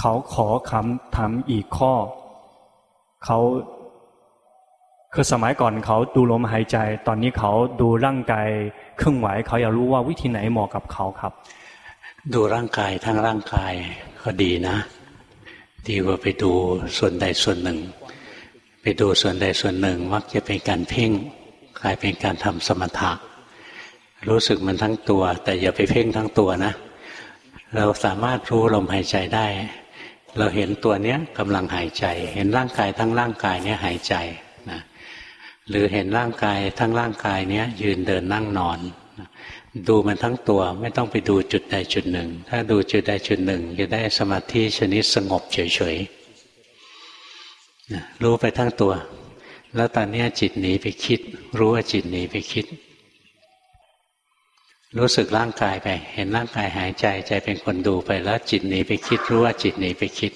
เขาขอคำถามอีกข้อ เขาคือสมัยก่อนเขาดูลมหายใจ ตอนนี้เขาดูร่างกายเคลื่อนไหว เขาอยากรู้ว่าวิธีไหนเหมาะกับเขาครับ ดูร่างกายทั้งร่างกายก็ดีนะ ดีกว่าไปดูส่วนใดส่วนหนึ่ง ไปดูส่วนใดส่วนหนึ่ง มักจะเป็นการเพ่งกลายเป็นการทำสมถะรู้สึกมันทั้งตัว แต่อย่าไปเพ่งทั้งตัวนะ เราสามารถรู้ลมหายใจได้ เราเห็นตัวเนี้ยกำลังหายใจ เห็นร่างกายทั้งร่างกายเนี้ยหายใจหรือเห็นร่างกายทั้งร่างกายเนี้ยยืนเดินนั่งนอนดูมันทั้งตัวไม่ต้องไปดูจุดใดจุดหนึ่ง ถ้าดูจุดใดจุดหนึ่ง จะได้สมาธิชนิดสงบเฉยๆรู้ไปทั้งตัว แล้วตอนนี้จิตหนีไปคิด รู้ว่าจิตหนีไปคิด รู้สึกร่างกายไป เห็นร่างกายหายใจใจเป็นคนดูไปแล้วจิตหนีไปคิดรู้ว่าจิตหนีไปคิด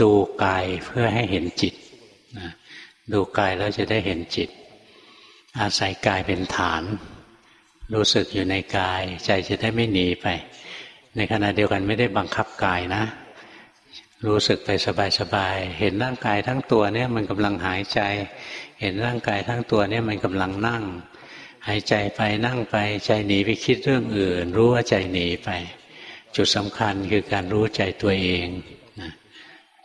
ดูกายเพื่อให้เห็นจิตนะดูกายแล้วจะได้เห็นจิต อาศัยกายเป็นฐาน รู้สึกอยู่ในกาย ใจจะได้ไม่หนีไป ในขณะเดียวกันไม่ได้บังคับกายนะ รู้สึกไปสบายๆเห็นร่างกายทั้งตัวเนี่ยมันกำลังหายใจ เห็นร่างกายทั้งตัวเนี่ยมันกำลังนั่ง หายใจไปนั่งไปใจหนีไปคิดเรื่องอื่น รู้ว่าใจหนีไป จุดสำคัญคือการรู้ใจตัวเอง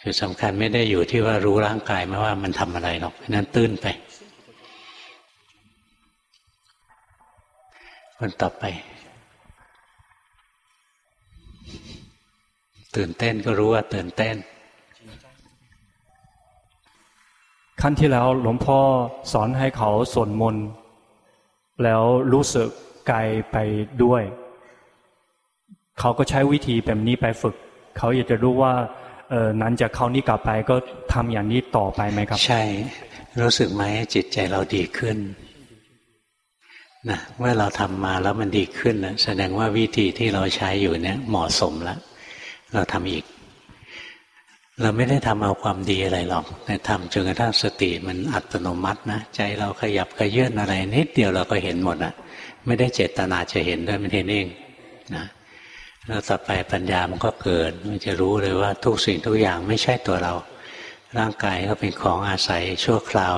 จุดสำคัญไม่ได้อยู่ที่ว่ารู้ร่างกายไม่ว่ามันทำอะไรหรอกนั่นตื้นไปคนต่อไป ตื่นเต้นก็รู้ว่าตื่นเต้นขั้นที่แล้วหลวงพ่อสอนให้เขาสวดมนต์ แล้วรู้สึกกายไปด้วย เขาก็ใช้วิธีแบบนี้ไปฝึก เขาอยากจะรู้ว่าเออนั้นจากเขานี้กลับไปก็ทำอย่างนี้ต่อไปไหมครับ ใช่ รู้สึกไหมจิตใจเราดีขึ้นนะเมื่อเราทำมาแล้วมันดีขึ้นนะแสดงว่าวิธีที่เราใช้อยู่เนี่ยเหมาะสมแล้วเราทำอีก เราไม่ได้ทำเอาความดีอะไรหรอก แต่ทำจนกระทั่งสติมันอัตโนมัตินะ ใจเราขยับขยื่นอะไร นิดเดียวเราก็เห็นหมดอะไม่ได้เจตนาจะเห็นด้วยมันเห็นเองนะแล้วต่อไปปัญญามันก็เกิดมันจะรู้เลยว่าทุกสิ่งทุกอย่างไม่ใช่ตัวเรา ร่างกายก็เป็นของอาศัยชั่วคราว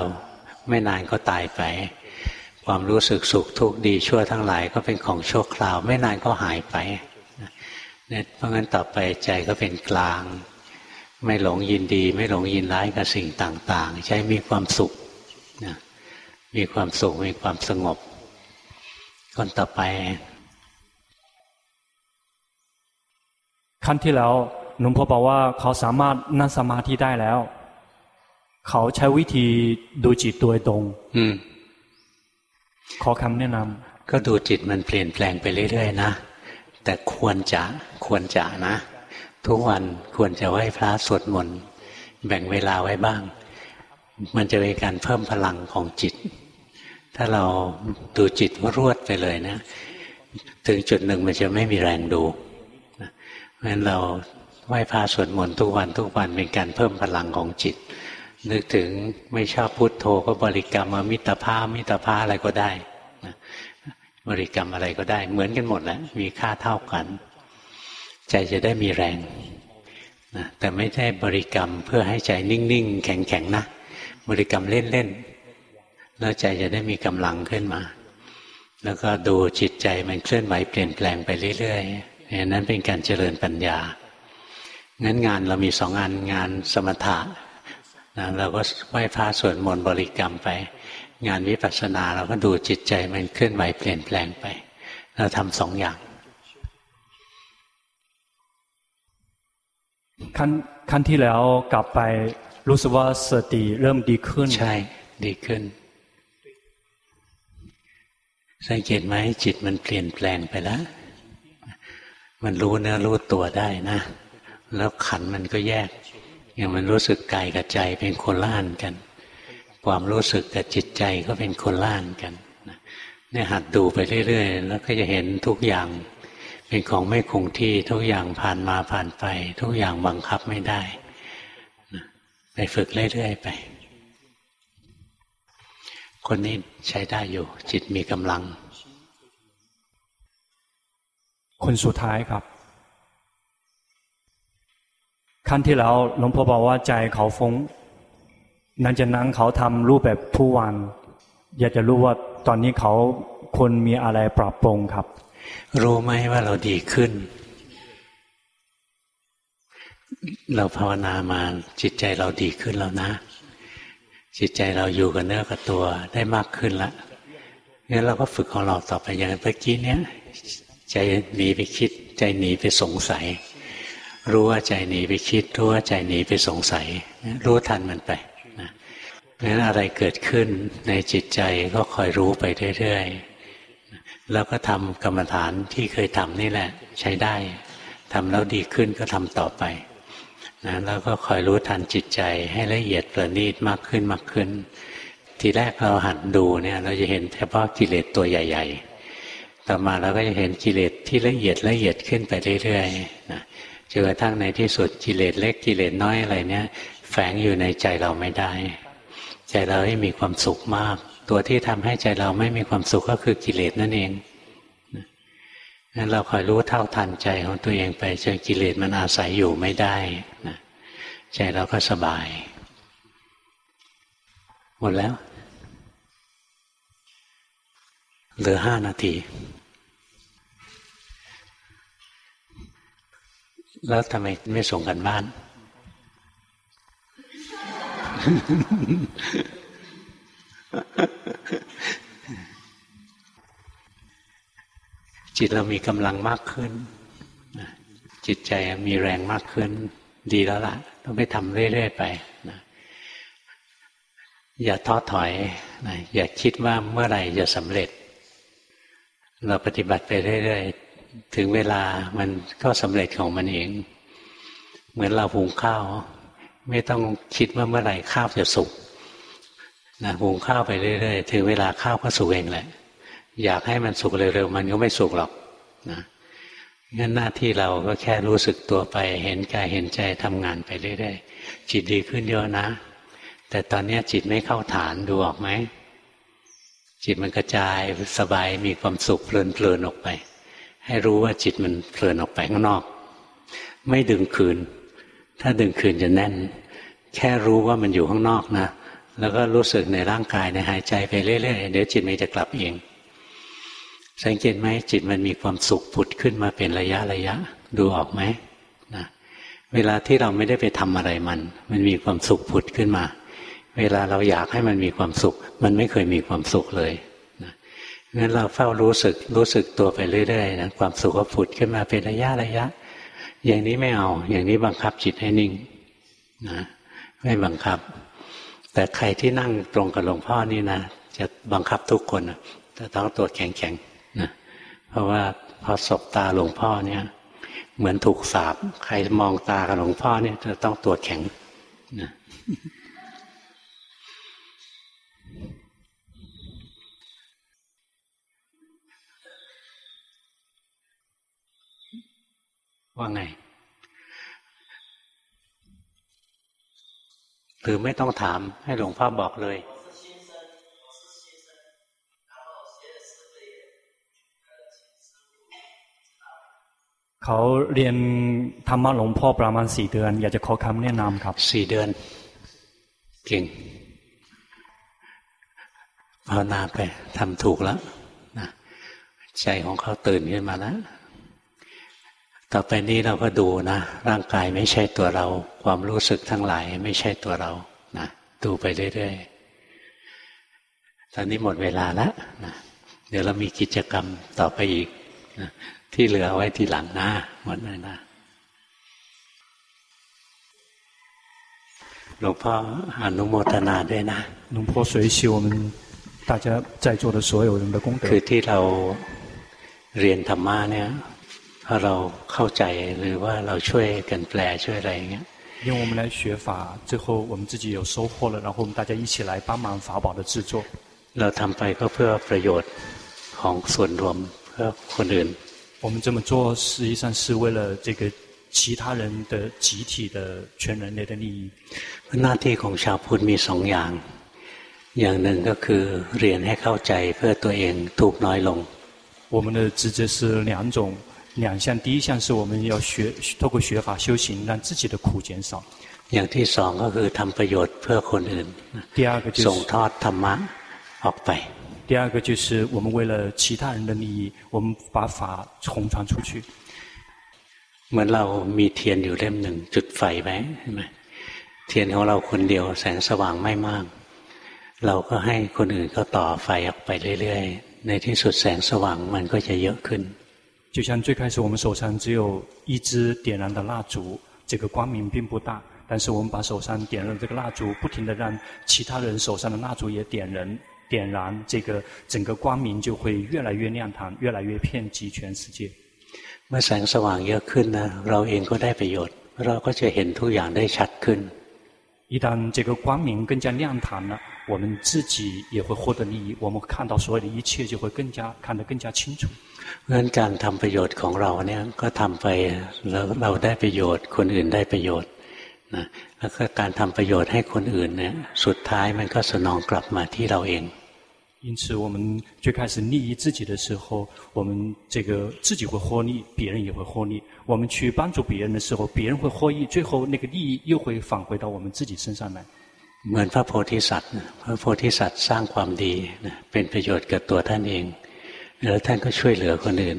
ไม่นานก็ตายไป ความรู้สึกสุขทุกข์ดีชั่วทั้งหลายก็เป็นของชั่วคราว ไม่นานก็หายไปเนี่ยเพราะงั้นต่อไปใจก็เป็นกลาง ไม่หลงยินดี ไม่หลงยินร้ายกับสิ่งต่าง ๆ ใช้มีความสุขนะมีความสุขมีความสงบคนต่อไป ขั้นที่แล้วหนุ่มพ่อบอกว่าเขาสามารถนั่งสมาธิได้แล้ว เขาใช้วิธีดูจิตโดยตรง อืม ขอคำแนะนำก็ดูจิตมันเปลี่ยนแปลงไปเรื่อยๆนะแต่ควรจะควรจะนะ ทุกวันควรจะไหว้พระสวดมนต์แบ่งเวลาไว้บ้าง มันจะเป็นการเพิ่มพลังของจิต ถ้าเราดูจิตรวดไปเลยนะ ถึงจุดหนึ่งมันจะไม่มีแรงดูเพราะฉะนั้นเราไหว้พระสวดมนต์ทุกวันทุกวันเป็นการเพิ่มพลังของจิต นึกถึงไม่ชอบพุโทโธก็บริกรรมมิตรภาพมิตรภาพอะไรก็ได้บริกรรมอะไรก็ได้ เหมือนกันหมดแหละมีค่าเท่ากัน ใจจะได้มีแรงนะแต่ไม่ใช่บริกรรมเพื่อให้ใจนิ่งๆ แข็งๆนะบริกรรมเล่นๆแล้วใจจะได้มีกำลังขึ้นมา แล้วก็ดูจิตใจมันเคลื่อนไหวเปลี่ยนแปลงไปเรื่อยๆอย่างนั้นเป็นการเจริญปัญญางั้นงานเรามีสองงานงานสมถะนะเราก็ไหว้พระสวดมนต์บริกรรมไป งานวิปัสสนาเราก็ดูจิตใจมันเคลื่อนไหวเปลี่ยนแปลงไป เราทำสองอย่าง ขั้นขั้นที่แล้วกลับไปรู้สึกว่าสติเริ่มดีขึ้น ใช่ ดีขึ้น สังเกตไหมจิตมันเปลี่ยนแปลงไปแล้ว มันรู้เนื้อรู้ตัวได้นะ แล้วขันมันก็แยก อย่างมันรู้สึกกายกับใจเป็นคนล่านกัน ความรู้สึกกับจิตใจก็เป็นคนล่านกันเนี่ยหัดดูไปเรื่อยๆ แล้วก็จะเห็นทุกอย่าง เป็นของไม่คงที่ทุกอย่างผ่านมาผ่านไป ทุกอย่างบังคับไม่ได้ไปฝึกเรื่อยๆไป คนนี้ใช้ได้อยู่ จิตมีกำลัง คนสุดท้ายครับขั้นที่แล้วหลวงพ่อบอกว่าใจเขาฟงนั่นจะนั่งเขาทำรูปแบบทุกวัน อยากจะรู้ว่าตอนนี้เขาคนมีอะไรปรับปรุงครับ รู้ไหมว่าเราดีขึ้น เราภาวนามาจิตใจเราดีขึ้นแล้วนะ จิตใจเราอยู่กับเนื้อกับตัวได้มากขึ้นละงั้นเราก็ฝึกของเราต่อไปอย่างเมื่อกี้เนี้ยใจหนีไปคิด ใจหนีไปสงสัย รู้ว่าใจหนีไปคิด รู้ว่าใจหนีไปสงสัย รู้ทันมันไปนะงั้นอะไรเกิดขึ้นในจิตใจก็คอยรู้ไปเรื่อยๆ แล้วก็ทำกรรมฐานที่เคยทำนี่แหละ ใช้ได้ทำแล้วดีขึ้นก็ทำต่อไปนะแล้วก็คอยรู้ทันจิตใจให้ละเอียดประณีตมากขึ้นมากขึ้น ทีแรกเราหันดูเนี่ย เราจะเห็นเฉพาะกิเลสตัวใหญ่ ๆ ต่อมาเราก็จะเห็นกิเลสที่ละเอียดละเอียดขึ้นไปเรื่อยๆนะจนกระทั่งในที่สุดกิเลสเล็กกิเลสน้อยอะไรเนี่ย แฝงอยู่ในใจเราไม่ได้ ใจเราไม่มีความสุขมาก ตัวที่ทำให้ใจเราไม่มีความสุขก็คือกิเลสนั่นเองนั้นเราคอยรู้เท่าทันใจของตัวเองไปจนกิเลสมันอาศัยอยู่ไม่ได้นะใจเราก็สบาย หมดแล้ว เหลือห้านาที แล้วทำไมไม่ส่งกันบ้าน จิตเรามีกำลังมากขึ้น จิตใจมีแรงมากขึ้น ดีแล้วล่ะ ต้องไปทำเรื่อย ๆ ไปนะอย่าท้อถอยนะอย่าคิดว่าเมื่อไหร่จะสำเร็จ เราปฏิบัติไปเรื่อย ๆ ถึงเวลามันก็สำเร็จของมันเอง เหมือนเราหุงข้าว ไม่ต้องคิดว่าเมื่อไหร่ข้าวจะสุกนะหุงข้าวไปเรื่อย ๆ ถึงเวลาข้าวก็สุกเองแหละ อยากให้มันสุกเร็วๆมันก็ไม่สุกหรอกนะงั้นหน้าที่เราก็แค่รู้สึกตัวไป เห็นกายเห็นใจทำงานไปเรื่อยๆจิตดีขึ้นเยอะนะ แต่ตอนนี้จิตไม่เข้าฐานดูออกไหมจิตมันกระจายสบายมีความสุขเพลินๆออกไป ให้รู้ว่าจิตมันเพลินออกไปข้างนอก ไม่ดึงคืน ถ้าดึงคืนจะแน่น แค่รู้ว่ามันอยู่ข้างนอกนะ แล้วก็รู้สึกในร่างกายในหายใจไปเรื่อยๆเดี๋ยวจิตมันจะกลับเอง สังเกตไหมจิตมันมีความสุขผุดขึ้นมาเป็นระยะระยะ ดูออกไหมนะเวลาที่เราไม่ได้ไปทำอะไรมัน มันมีความสุขผุดขึ้นมา เวลาเราอยากให้มันมีความสุข มันไม่เคยมีความสุขเลยนะงั้นเราเฝ้ารู้สึกรู้สึกตัวไปเรื่อยๆนะความสุขก็ผุดขึ้นมาเป็นระยะระยะ อย่างนี้ไม่เอา อย่างนี้บังคับจิตให้นิ่งนะไม่บังคับ แต่ใครที่นั่งตรงกับหลวงพ่อนี่นะจะบังคับทุกคนนะแต่ต้องตัวแข็งๆ เพราะว่าพอสบตาหลวงพ่อเนี่ย เหมือนถูกสาบใครมองตากับหลวงพ่อเนี่ยจะต้องตัวแข็งนะว่าไง หรือไม่ต้องถามให้หลวงพ่อบอกเลย เขาเรียนธรรมะหลวงพ่อประมาณสี่เดือน อยากจะขอคำแนะนำครับสี่เดือน เก่งภาวนาไปทำถูกแล้วนะใจของเขาตื่นขึ้นมาแล้วต่อไปนี้เราก็ดูนะ ร่างกายไม่ใช่ตัวเรา ความรู้สึกทั้งหลายไม่ใช่ตัวเรานะดูไปเรื่อยๆตอนนี้หมดเวลาแล้วนะเดี๋ยวเรามีกิจกรรมต่อไปอีกนะ ที่เหลือไว้ทีหลังนะหมดเลยนะหลวงพ่ออนุโมทนาด้วยนะหลวงพ่อ随喜我们大家在座的所有人的功德คือที่เราเรียนธรรมะเนี่ยพอเราเข้าใจหรือว่าเราช่วยกันแปลช่วยอะไรอย่างเงี้ย因为我们来学法，最后我们自己有收获了，然后我们大家一起来帮忙法宝的制作。เราทำไปก็เพื่อประโยชน์ของส่วนรวมเพื่อคนอื่น 我们这么做实际上是为了这个其他人的集体的全人类的利益。หน้าที่ของชาวพุทธมีสองอย่าง อย่างหนึ่งก็คือเรียนให้เข้าใจเพื่อตัวเองทุกน้อยลง。我们的职责是两种，两项。第一项是我们要学，透过学法修行，让自己的苦减少。อย่างที่สองก็คือทำประโยชน์เพื่อคนอื่นส่งทอดธรรมะออกไป 第二个就是我们为了其他人的利益，我们把法弘传出去。เหมือนเรามีเทียนอยู่เล่มหนึ่งจุดไฟไว้ใช่ไหมเทียนของเราคนเดียวแสงสว่างไม่มาก เราก็ให้คนอื่นก็ต่อไฟออกไปเรื่อยๆในที่สุดแสงสว่างมันก็จะเยอะขึ้น就像最开始我们手上只有一支点燃的蜡烛，这个光明并不大，但是我们把手上点燃这个蜡烛，不停的让其他人手上的蜡烛也点燃。 点燃这个整个光明就会越来越亮堂，越来越遍及全世界。เมื่อแสงสว่างเยอะขึ้นนะเราเองก็ได้ประโยชน์เราก็จะเห็นทุกอย่างได้ชัดขึ้น一旦这个光明更加亮堂了，我们自己也会获得利益，我们看到所有的一切就会更加看得更加清楚。เพราะฉะนั้นการทำประโยชน์ของเราเนี่ยก็ทำไปแล้วเราได้ประโยชน์ คนอื่นได้ประโยชน์นะแล้วก็การทำประโยชน์ให้คนอื่นเนี่ยสุดท้ายมันก็สนองกลับมาที่เราเอง 因此，我们最开始利益自己的时候，我们这个自己会获利，别人也会获利。我们去帮助别人的时候，别人会获益，最后那个利益又会返回到我们自己身上来。เหมือนพระโพธิสัตว์พระโพธิสัตว์สร้างความดีเป็นประโยชน์กับตัวท่านเองแล้วท่านก็ช่วยเหลือคนอื่น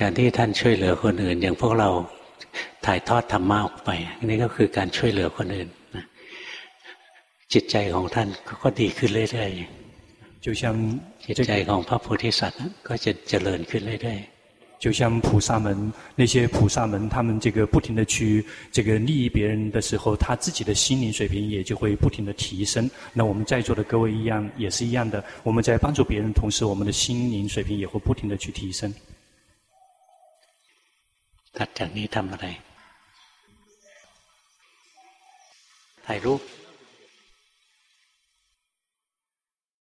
การที่ท่านช่วยเหลือคนอื่น อย่างพวกเราถ่ายทอดธรรมะออกไปนี่ก็คือการช่วยเหลือคนอื่นจิตใจของท่านก็ดีขึ้นเรื่อยๆ 就像จิตใจของพระโพธิสัตว์ก็จะเจริญขึ้นเรื่อยๆ就像菩萨们，那些菩萨们，他们这个不停的去这个利益别人的时候，他自己的心灵水平也就会不停的提升。那我们在座的各位一样，也是一样的。我们在帮助别人同时，我们的心灵水平也会不停的去提升。ถัดจากนี้ทำอะไรถ่ายรูป